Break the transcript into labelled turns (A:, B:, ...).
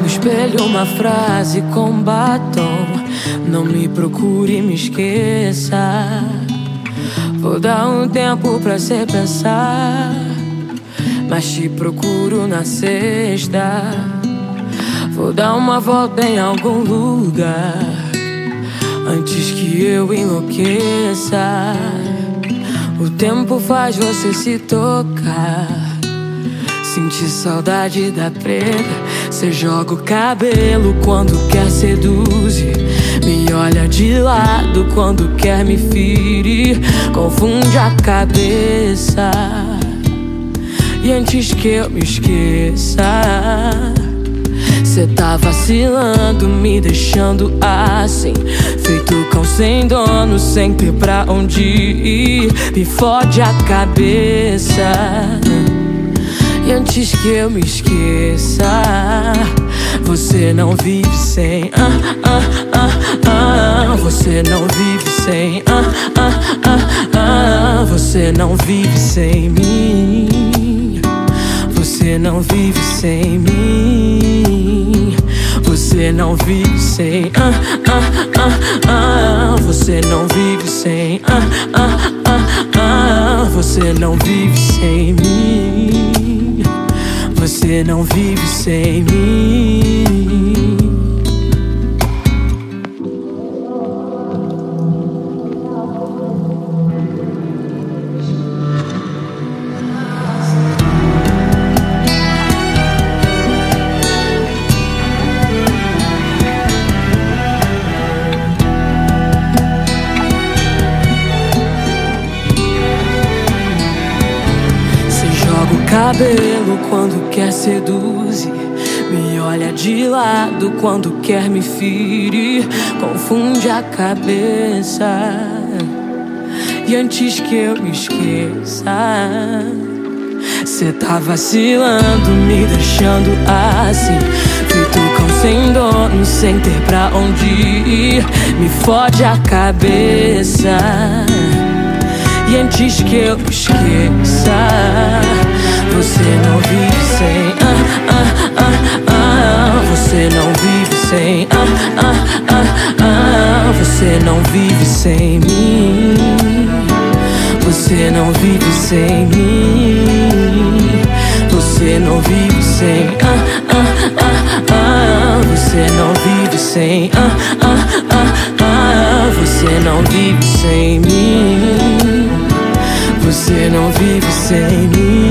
A: No espelho uma frase com batom. Não me procure, me esqueça. Vou dar um tempo pra você pensar. Mas te procuro na sexta. Vou dar uma volta em algum lugar. Antes que eu enlouqueça O tempo faz você se tocar Sentir saudade da preta. Cê joga o cabelo quando quer seduzir. Me olha de lado quando quer me ferir. Confunde a cabeça. E antes que eu me esqueça. Cê tá vacilando, me deixando assim. Feito cão sem dono, sem ter pra onde ir. Me fode a cabeça. E antes que eu me esqueça, você não vive sem. Ah, ah, ah, ah. Você não vive sem. Ah, ah, ah, ah. Você não vive sem mim. Você não vive sem mim. Você não vive sem. Ah, ah, ah, ah. Você não vive sem. Ah, ah, ah, ah. Você não vive sem mim. Você não vive sem mim. Cabelo quando quer seduzir. Me olha de lado quando quer me ferir. Confunde a cabeça. E antes que eu me esqueça, cê tá vacilando, me deixando assim. Feito cão sem dono, sem ter pra onde ir. Me fode a cabeça. E antes que eu me esqueça. Você não vive sem ah, ah, ah, ah. Você não vive sem ah, ah, ah, ah. Você não vive sem mim Você não vive sem mim Você não vive sem ah, ah, ah, ah. Você não vive sem ah, ah, ah, ah. Você não vive sem mim Você não vive sem mim